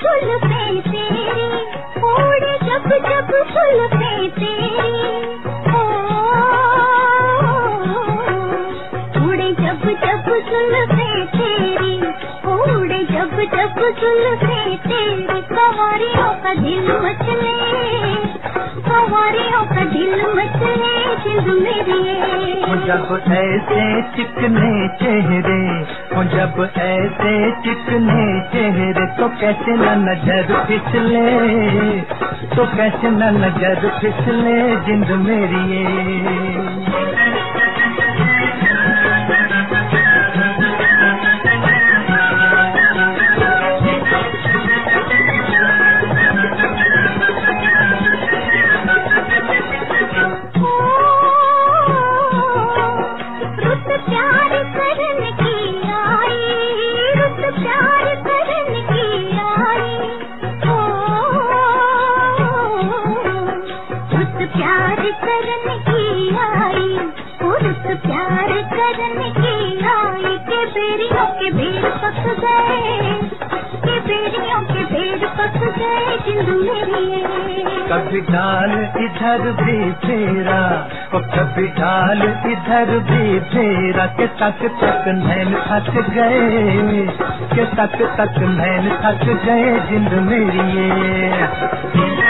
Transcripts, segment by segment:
فل پہ تیری اڑے جب جب فل پہ تیری او، جب جب فل پہ تیری اڑے جب جب فل پہ تیری سواریوں کا دل مچلے سواریوں کا دل مچلے جلد میری جب ایسے چکنے چہرے وہ جب ایسے چکنے چہرے، تو کیسے نہ نظر پھسلے؟ تو کیسے نہ نظر پچھلے جند میری کے پک گئے کے کے پک گئے میری کبھی ڈال ادھر بھی پھیرا اور کبھی ڈال ادھر بھی پھیرا، کہ تک تک نین تھک گئے، کہ تک تک نین تھک گئے جند میری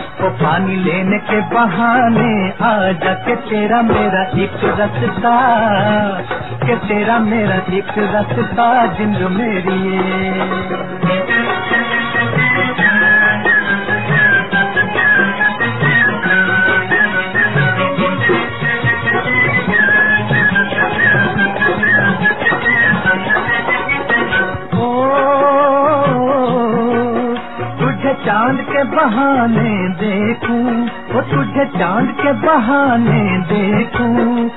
وہ پانی لینے کے بہانے آ جا کے تیرا میرا ایک رستا کہ تیرا میرا ایک رستا جن میری چاند کے بہانے دیکھوں، وہ تجھے چاند کے بہانے دیکھوں۔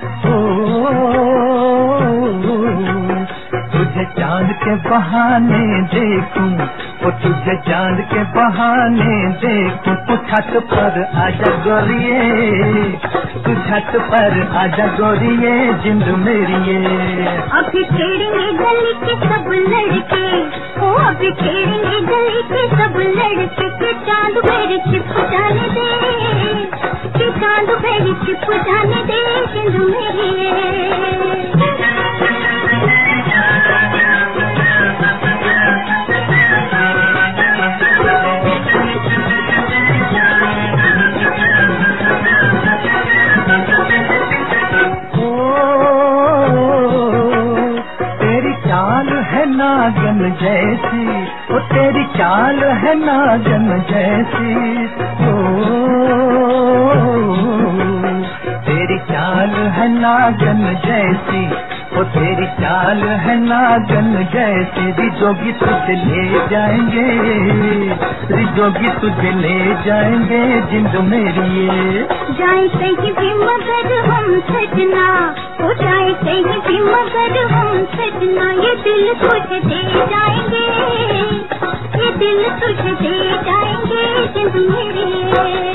تجھے چاند کے بہانے دیکھوں، وہ تجھے چاند کے بہانے دیکھوں۔ تو چھت پر آجا گوریے تو چھت پر آجا گوریے، جند میری ابھی کھیڑیں گے گلی کے سب لڑکے، او ابھی کھیڑیں گے گلی کے سب لڑکے، کہ چاند میرے چھپ جانے دے، کہ چاند میرے چھپ جانے دے، جند میری ناگن جیسی وہ تیری چال ہے ناگن جیسی۔ او تیری چال ہے ناگن جیسی۔ وہ تیری چال ہے ناگن جیسی رجوگی تجھے لے جائیں گے۔ رجوگی تجھے لے جائیں گے جند میری جائیں کہیں بھی مگر ہم سجنا۔ ہو جائے کہیں بھی مگر ہم سجنا۔ یہ دل تجھے دے جائیں گے۔ یہ دل تجھے دے جائیں گے جند میری